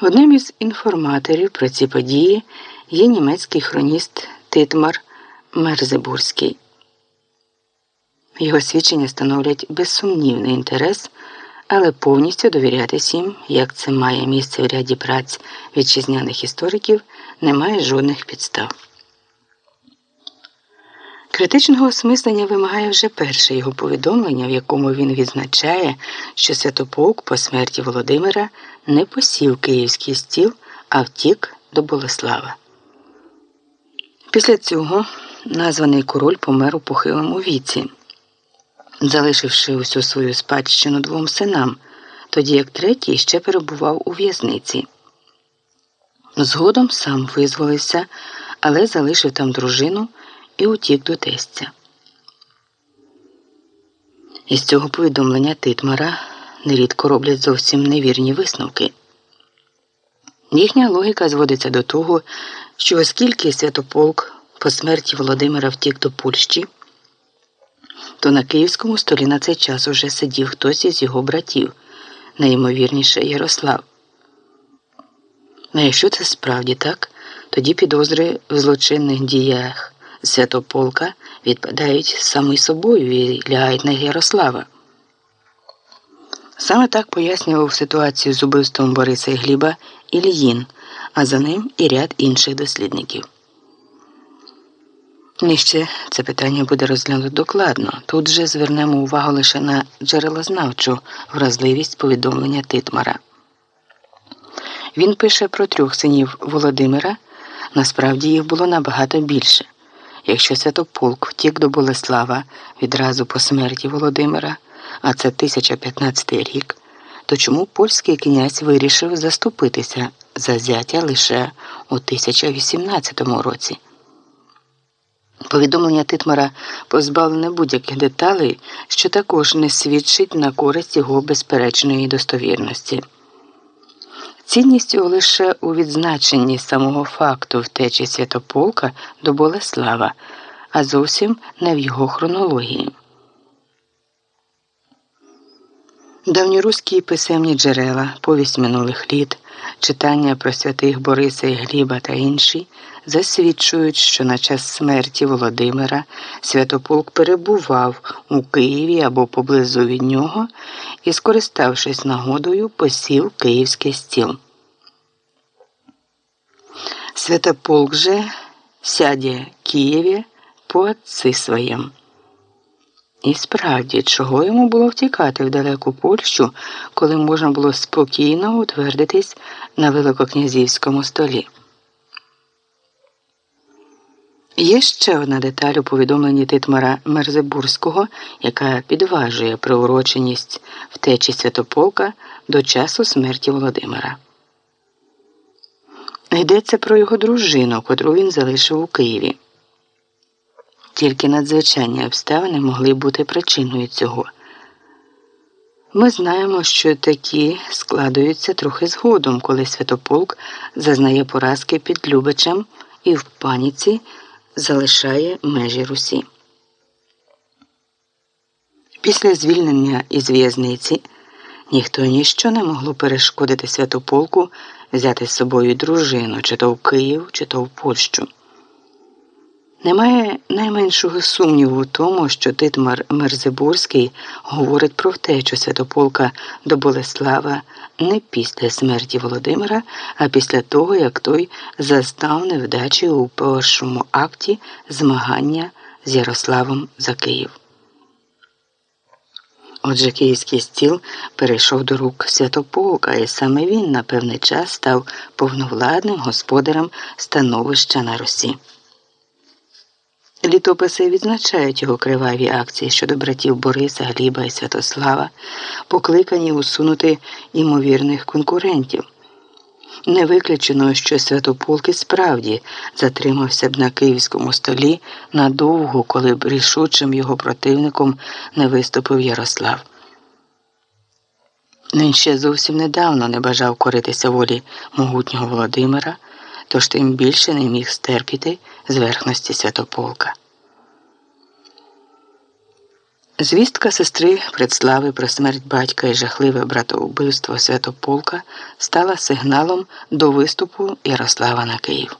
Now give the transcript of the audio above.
Одним із інформаторів про ці події є німецький хроніст Титмар Мерзебурський. Його свідчення становлять безсумнівний інтерес, але повністю довірятись їм, як це має місце в ряді праць вітчизняних істориків, немає жодних підстав. Критичного осмислення вимагає вже перше його повідомлення, в якому він відзначає, що Святополк по смерті Володимира не посів київський стіл, а втік до Болеслава. Після цього названий король помер у похилому віці, залишивши усю свою спадщину двом синам, тоді як третій ще перебував у в'язниці. Згодом сам визволився, але залишив там дружину і утік до тестя. Із цього повідомлення Титмара нерідко роблять зовсім невірні висновки. Їхня логіка зводиться до того, що оскільки Святополк по смерті Володимира втік до Польщі, то на київському столі на цей час уже сидів хтось із його братів, найімовірніше Ярослав. Ну, якщо це справді так, тоді підозри в злочинних діях Святополка відпадають самі собою і лягають на Ярослава. Саме так пояснював ситуацію з убивством Бориса і Гліба Ільїн, а за ним і ряд інших дослідників. Нижче це питання буде розглянуто докладно. Тут же звернемо увагу лише на джерелознавчу вразливість повідомлення Титмара. Він пише про трьох синів Володимира. Насправді їх було набагато більше. Якщо Святополк втік до Болеслава відразу по смерті Володимира, а це 1015 рік, то чому польський князь вирішив заступитися за зятя лише у 1018 році? Повідомлення Титмара позбавлене будь-яких деталей, що також не свідчить на користь його безперечної достовірності. Цінність його лише у відзначенні самого факту втечі Святополка до Болеслава, а зовсім не в його хронології. Давньоруські писемні джерела, повість минулих літ, читання про святих Бориса і Гліба та інші засвідчують, що на час смерті Володимира Святополк перебував у Києві або поблизу від нього і, скориставшись нагодою, посів київський стіл. Святополк же сяде Києві по отці своєм. І справді, чого йому було втікати в далеку Польщу, коли можна було спокійно утвердитись на Великокнязівському столі. Є ще одна деталь у повідомленні Титмара Мерзебурського, яка підважує приуроченість втечі Святополка до часу смерті Володимира. Йдеться про його дружину, котру він залишив у Києві. Тільки надзвичайні обставини могли бути причиною цього. Ми знаємо, що такі складуються трохи згодом, коли Святополк зазнає поразки під Любичем і в паніці залишає межі Русі. Після звільнення із в'язниці ніхто ніщо не могло перешкодити Святополку взяти з собою дружину, чи то в Київ, чи то в Польщу. Немає найменшого сумніву в тому, що Титмар Мерзебурський говорить про втечу Святополка до Болеслава не після смерті Володимира, а після того, як той застав невдачі у першому акті змагання з Ярославом за Київ. Отже, київський стіл перейшов до рук Святополка, і саме він на певний час став повновладним господарем становища на Русі. Літописи відзначають його криваві акції щодо братів Бориса, Гліба і Святослава, покликані усунути імовірних конкурентів. Не виключено, що Святополк і справді затримався б на київському столі надовго, коли б рішучим його противником не виступив Ярослав. Він ще зовсім недавно не бажав коритися волі могутнього Володимира, тож тим більше не міг стерпіти зверхності Святополка. Звістка сестри Предслави про смерть батька і жахливе братовбивство Святополка стала сигналом до виступу Ярослава на Київ.